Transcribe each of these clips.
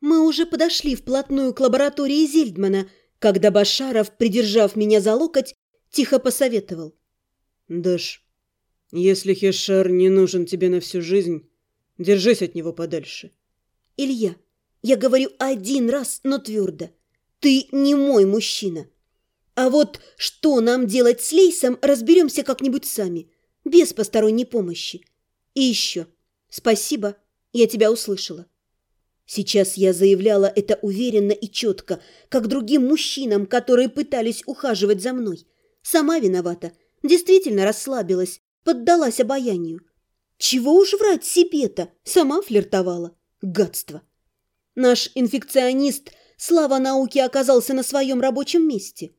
Мы уже подошли вплотную к лаборатории Зельдмана, когда Башаров, придержав меня за локоть, тихо посоветовал. «Даш, если Хешар не нужен тебе на всю жизнь, держись от него подальше». «Илья, я говорю один раз, но твердо. Ты не мой мужчина. А вот что нам делать с Лейсом, разберемся как-нибудь сами, без посторонней помощи. И еще, спасибо, я тебя услышала. Сейчас я заявляла это уверенно и четко, как другим мужчинам, которые пытались ухаживать за мной. Сама виновата, действительно расслабилась, поддалась обаянию. Чего уж врать себе-то, сама флиртовала. Гадство. Наш инфекционист, слава науки, оказался на своем рабочем месте.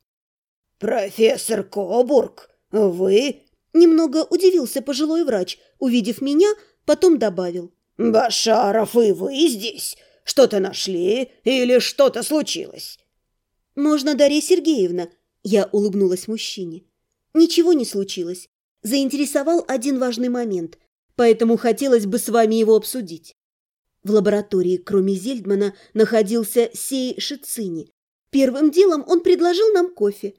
«Профессор Кобург, вы...» Немного удивился пожилой врач, увидев меня, потом добавил. «Башаров, и вы здесь? Что-то нашли или что-то случилось?» «Можно, Дарья Сергеевна?» Я улыбнулась мужчине. «Ничего не случилось. Заинтересовал один важный момент, поэтому хотелось бы с вами его обсудить». В лаборатории, кроме Зельдмана, находился Сей Шицини. Первым делом он предложил нам кофе.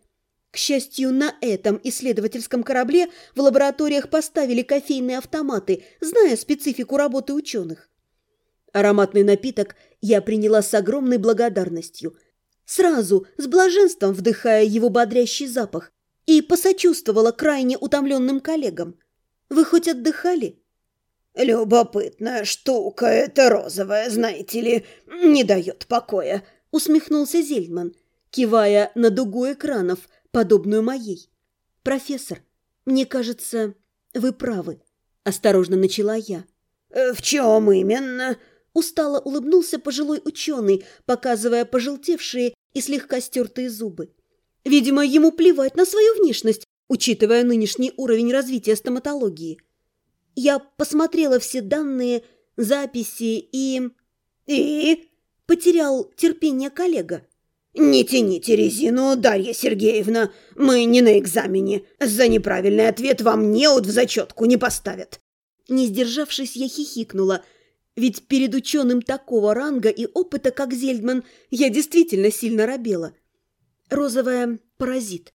К счастью, на этом исследовательском корабле в лабораториях поставили кофейные автоматы, зная специфику работы ученых. Ароматный напиток я приняла с огромной благодарностью, сразу с блаженством вдыхая его бодрящий запах, и посочувствовала крайне утомленным коллегам. Вы хоть отдыхали? «Любопытная штука эта розовая, знаете ли, не дает покоя», — усмехнулся Зельдман, кивая на дугу экранов, подобную моей. «Профессор, мне кажется, вы правы», — осторожно начала я. «Э, «В чем именно?» Устало улыбнулся пожилой ученый, показывая пожелтевшие и слегка стертые зубы. Видимо, ему плевать на свою внешность, учитывая нынешний уровень развития стоматологии. Я посмотрела все данные, записи и... И? Потерял терпение коллега. «Не тяните резину, Дарья Сергеевна, мы не на экзамене. За неправильный ответ вам неуд в зачетку не поставят». Не сдержавшись, я хихикнула, ведь перед ученым такого ранга и опыта, как Зельдман, я действительно сильно робела. Розовая паразит.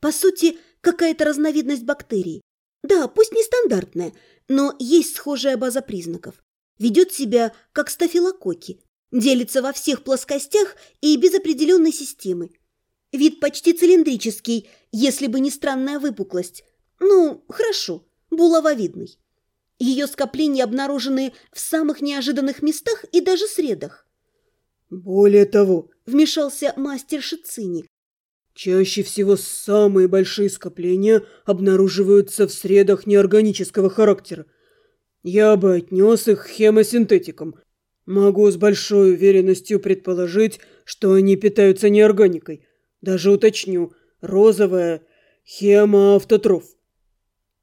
По сути, какая-то разновидность бактерий. Да, пусть нестандартная, но есть схожая база признаков. Ведет себя как стафилококки, делится во всех плоскостях и без определенной системы. Вид почти цилиндрический, если бы не странная выпуклость. Ну, хорошо, булавовидный. Ее скопления обнаружены в самых неожиданных местах и даже средах. «Более того», — вмешался мастер Шицини, Чаще всего самые большие скопления обнаруживаются в средах неорганического характера. Я бы отнес их к хемосинтетикам. Могу с большой уверенностью предположить, что они питаются неорганикой. Даже уточню, розовая хемоавтотроф.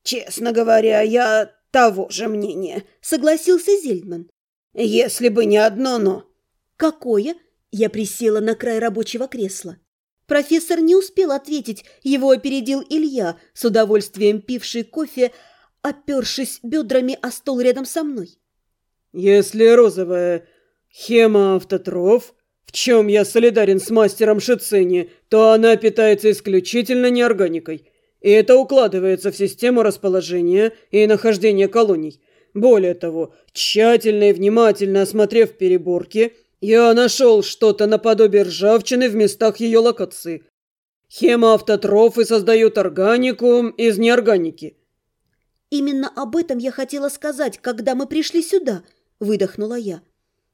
Честно говоря, я того же мнения, согласился Зельдман. Если бы не одно «но». Какое? Я присела на край рабочего кресла. Профессор не успел ответить, его опередил Илья, с удовольствием пивший кофе, опершись бедрами о стол рядом со мной. «Если розовая хемоавтотроф, в чем я солидарен с мастером Шицини, то она питается исключительно неорганикой, и это укладывается в систему расположения и нахождения колоний. Более того, тщательно и внимательно осмотрев переборки – я нашел что-то наподобие ржавчины в местах ее локации. Хемоавтотрофы создают органику из неорганики. Именно об этом я хотела сказать, когда мы пришли сюда, выдохнула я.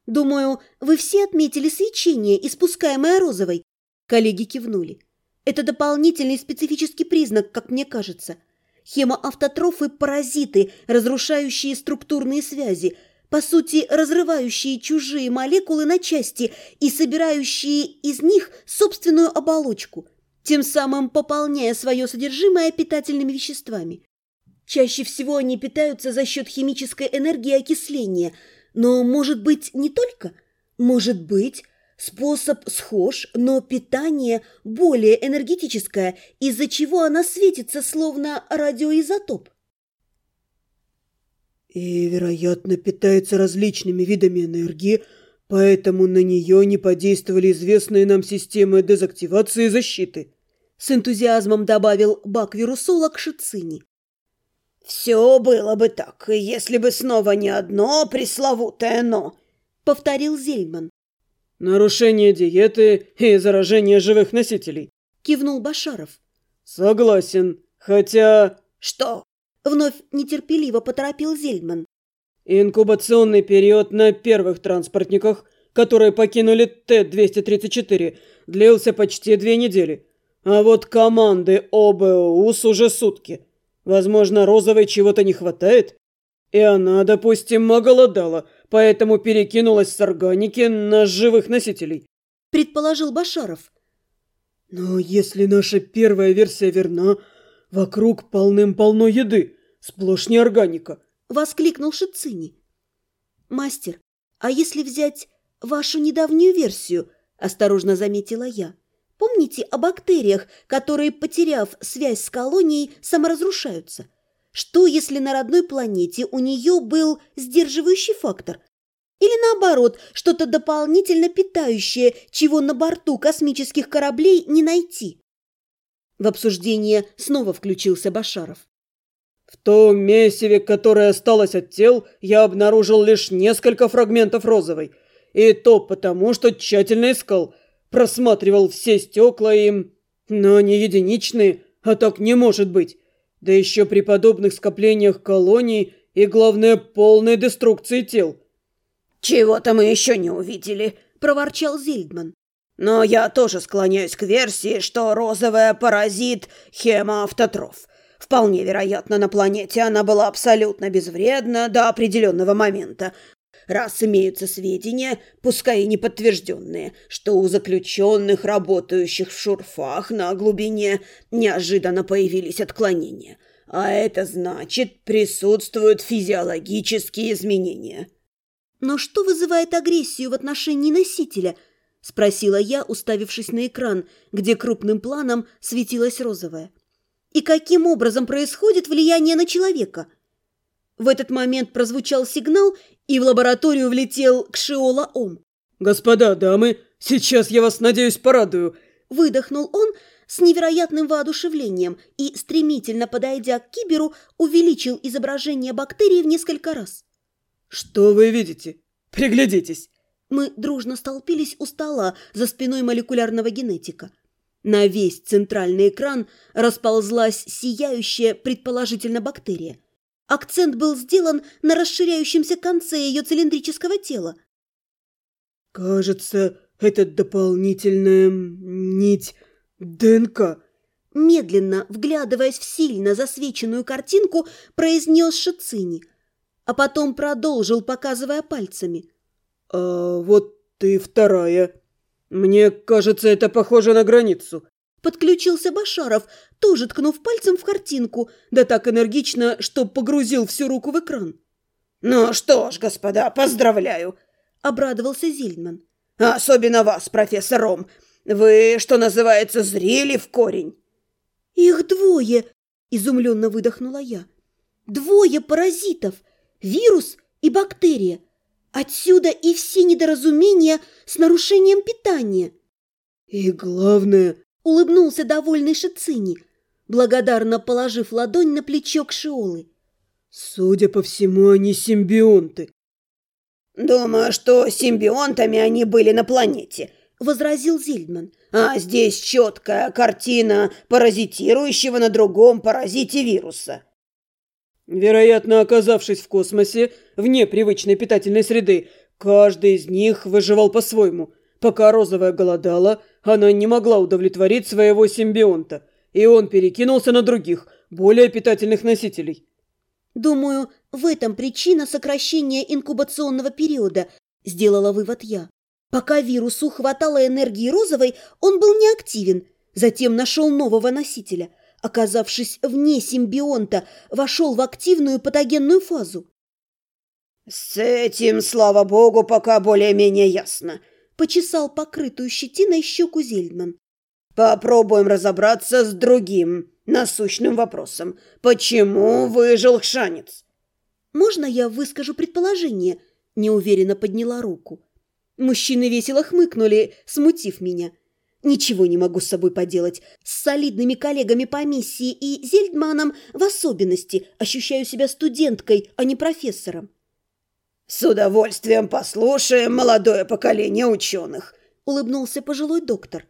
Думаю, вы все отметили свечение, испускаемое розовой. Коллеги кивнули. Это дополнительный специфический признак, как мне кажется. Хемоавтотрофы – паразиты, разрушающие структурные связи – по сути, разрывающие чужие молекулы на части и собирающие из них собственную оболочку, тем самым пополняя свое содержимое питательными веществами. Чаще всего они питаются за счет химической энергии окисления, но, может быть, не только? Может быть, способ схож, но питание более энергетическое, из-за чего она светится, словно радиоизотоп. И, вероятно, питается различными видами энергии, поэтому на нее не подействовали известные нам системы дезактивации защиты. С энтузиазмом добавил бак-вирусолог Шицини. «Все было бы так, если бы снова не одно пресловутое «но», — повторил Зельман. «Нарушение диеты и заражение живых носителей», — кивнул Башаров. «Согласен, хотя...» «Что?» — вновь нетерпеливо поторопил Зельман. «Инкубационный период на первых транспортниках, которые покинули Т-234, длился почти две недели, а вот команды ОБУС уже сутки». Возможно, розовой чего-то не хватает? И она, допустим, оголодала, поэтому перекинулась с органики на живых носителей. Предположил Башаров. Но если наша первая версия верна, вокруг полным-полно еды, сплошь не органика. Воскликнул Шицини. Мастер, а если взять вашу недавнюю версию, осторожно заметила я. Помните о бактериях, которые, потеряв связь с колонией, саморазрушаются? Что, если на родной планете у нее был сдерживающий фактор? Или наоборот, что-то дополнительно питающее, чего на борту космических кораблей не найти? В обсуждение снова включился Башаров. В том месиве, которое осталось от тел, я обнаружил лишь несколько фрагментов розовой. И то потому, что тщательно искал – просматривал все стекла им, но не единичные, а так не может быть. Да еще при подобных скоплениях колоний и, главное, полной деструкции тел. «Чего-то мы еще не увидели», – проворчал Зельдман. «Но я тоже склоняюсь к версии, что розовая паразит – хемоавтотроф. Вполне вероятно, на планете она была абсолютно безвредна до определенного момента, раз имеются сведения, пускай и неподтвержденные, что у заключенных, работающих в шурфах на глубине, неожиданно появились отклонения. А это значит, присутствуют физиологические изменения. «Но что вызывает агрессию в отношении носителя?» – спросила я, уставившись на экран, где крупным планом светилась розовая. «И каким образом происходит влияние на человека?» В этот момент прозвучал сигнал, и в лабораторию влетел Кшиола Ом. «Господа, дамы, сейчас я вас, надеюсь, порадую!» Выдохнул он с невероятным воодушевлением и, стремительно подойдя к киберу, увеличил изображение бактерии в несколько раз. «Что вы видите? Приглядитесь!» Мы дружно столпились у стола за спиной молекулярного генетика. На весь центральный экран расползлась сияющая, предположительно, бактерия. Акцент был сделан на расширяющемся конце ее цилиндрического тела. «Кажется, это дополнительная нить ДНК», медленно, вглядываясь в сильно засвеченную картинку, произнес Шицини, а потом продолжил, показывая пальцами. «А вот ты вторая. Мне кажется, это похоже на границу. Подключился Башаров, тоже ткнув пальцем в картинку, да так энергично, что погрузил всю руку в экран. «Ну что ж, господа, поздравляю!» – обрадовался Зильдман. «Особенно вас, профессор Ром. Вы, что называется, зрели в корень». «Их двое!» – изумленно выдохнула я. «Двое паразитов! Вирус и бактерия! Отсюда и все недоразумения с нарушением питания!» «И главное, Улыбнулся довольный Шицини, благодарно положив ладонь на плечо Кшиолы. Судя по всему, они симбионты. Думаю, что симбионтами они были на планете, возразил Зильдман. А здесь четкая картина паразитирующего на другом паразите вируса. Вероятно, оказавшись в космосе, вне привычной питательной среды, каждый из них выживал по-своему – Пока розовая голодала, она не могла удовлетворить своего симбионта, и он перекинулся на других, более питательных носителей. «Думаю, в этом причина сокращения инкубационного периода», – сделала вывод я. Пока вирусу хватало энергии розовой, он был неактивен, затем нашел нового носителя. Оказавшись вне симбионта, вошел в активную патогенную фазу. «С этим, слава богу, пока более-менее ясно», почесал покрытую щетиной щеку Зельдман. «Попробуем разобраться с другим насущным вопросом. Почему выжил Хшанец?» можно я выскажу предположение?» Неуверенно подняла руку. Мужчины весело хмыкнули, смутив меня. Ничего не могу с собой поделать. С солидными коллегами по миссии и Зельдманом в особенности ощущаю себя студенткой, а не профессором. «С удовольствием послушаем молодое поколение ученых», — улыбнулся пожилой доктор.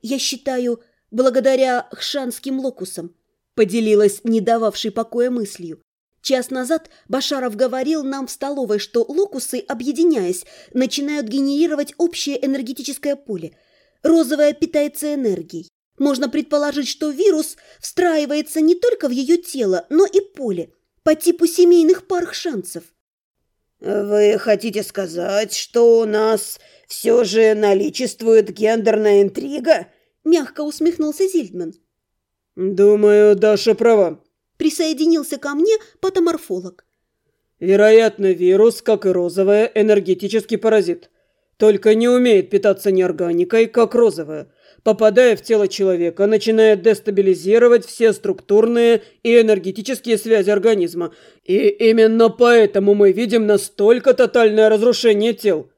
«Я считаю, благодаря хшанским локусам», — поделилась не дававшей покоя мыслью. Час назад Башаров говорил нам в столовой, что локусы, объединяясь, начинают генерировать общее энергетическое поле. Розовая питается энергией. Можно предположить, что вирус встраивается не только в ее тело, но и поле, по типу семейных пар шансов. «Вы хотите сказать, что у нас все же наличествует гендерная интрига?» Мягко усмехнулся Зильдман. «Думаю, Даша права», Присоединился ко мне патоморфолог. Вероятно, вирус, как и розовая, энергетический паразит. Только не умеет питаться неорганикой, как розовая. Попадая в тело человека, начинает дестабилизировать все структурные и энергетические связи организма. И именно поэтому мы видим настолько тотальное разрушение тел.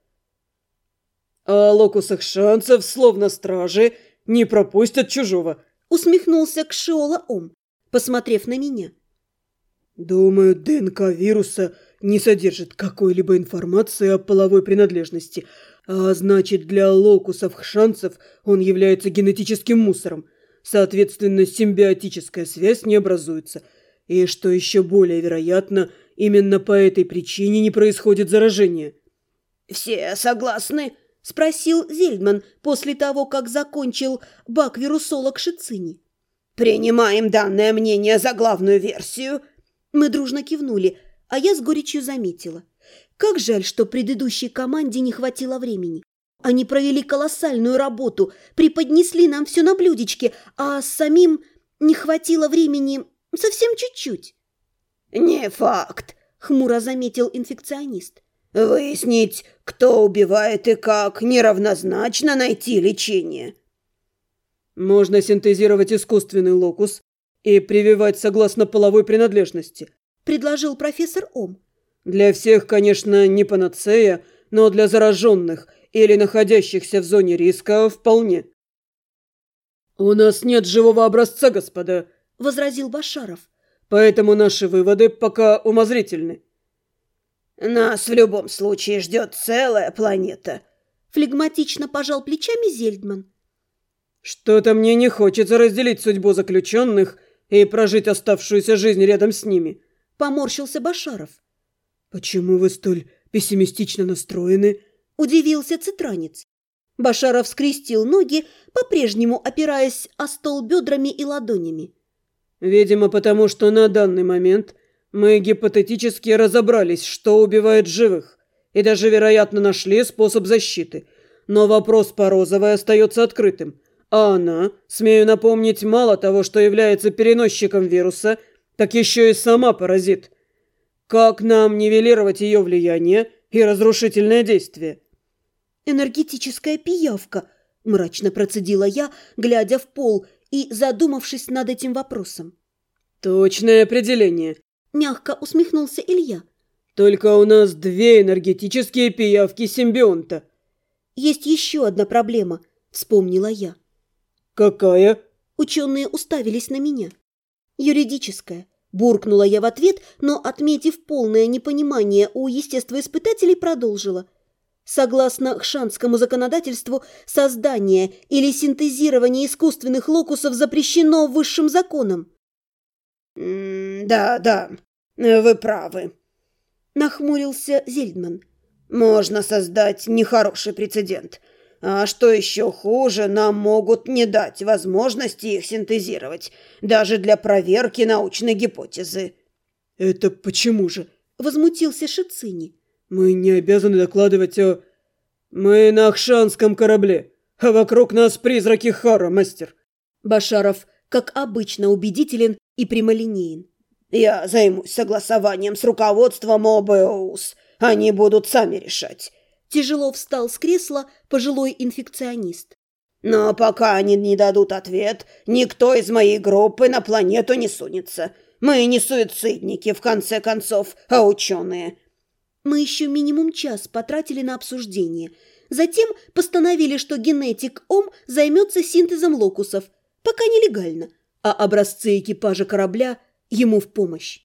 А локусах шансов, словно стражи, не пропустят чужого. Усмехнулся Кшиола Ом посмотрев на меня. «Думаю, ДНК вируса не содержит какой-либо информации о половой принадлежности, а значит, для локусов шансов он является генетическим мусором. Соответственно, симбиотическая связь не образуется. И, что еще более вероятно, именно по этой причине не происходит заражение». «Все согласны?» – спросил Зельдман после того, как закончил бак-вирусолог Шицини. «Принимаем данное мнение за главную версию». Мы дружно кивнули, а я с горечью заметила. Как жаль, что предыдущей команде не хватило времени. Они провели колоссальную работу, преподнесли нам все на блюдечке, а самим не хватило времени совсем чуть-чуть. «Не факт», — хмуро заметил инфекционист. «Выяснить, кто убивает и как, неравнозначно найти лечение». Можно синтезировать искусственный локус и прививать согласно половой принадлежности, предложил профессор Ом. Для всех, конечно, не панацея, но для зараженных или находящихся в зоне риска вполне. «У нас нет живого образца, господа», — возразил Башаров. «Поэтому наши выводы пока умозрительны». «Нас в любом случае ждет целая планета», — флегматично пожал плечами Зельдман. Что-то мне не хочется разделить судьбу заключенных и прожить оставшуюся жизнь рядом с ними. Поморщился Башаров. Почему вы столь пессимистично настроены? Удивился цитранец. Башаров скрестил ноги, по-прежнему опираясь о стол бедрами и ладонями. Видимо, потому что на данный момент мы гипотетически разобрались, что убивает живых, и даже, вероятно, нашли способ защиты. Но вопрос по розовой остается открытым – а она, смею напомнить, мало того, что является переносчиком вируса, так еще и сама паразит. Как нам нивелировать ее влияние и разрушительное действие? «Энергетическая пиявка», – мрачно процедила я, глядя в пол и задумавшись над этим вопросом. «Точное определение», – мягко усмехнулся Илья. «Только у нас две энергетические пиявки симбионта». «Есть еще одна проблема», – вспомнила я. «Какая?» Ученые уставились на меня. «Юридическая». Буркнула я в ответ, но, отметив полное непонимание у естествоиспытателей, продолжила. Согласно хшанскому законодательству, создание или синтезирование искусственных локусов запрещено высшим законом. «Да, да, вы правы», — нахмурился Зельдман. «Можно создать нехороший прецедент. А что еще хуже, нам могут не дать возможности их синтезировать, даже для проверки научной гипотезы. Это почему же? Возмутился Шицини. Мы не обязаны докладывать о... Мы на Ахшанском корабле, а вокруг нас призраки Хара, мастер. Башаров, как обычно, убедителен и прямолинеен. Я займусь согласованием с руководством ОБОУС. Они будут сами решать. Тяжело встал с кресла пожилой инфекционист. «Но пока они не дадут ответ, никто из моей группы на планету не сунется. Мы не суицидники, в конце концов, а ученые. Мы еще минимум час потратили на обсуждение. Затем постановили, что генетик Ом займется синтезом локусов, пока нелегально, а образцы экипажа корабля ему в помощь.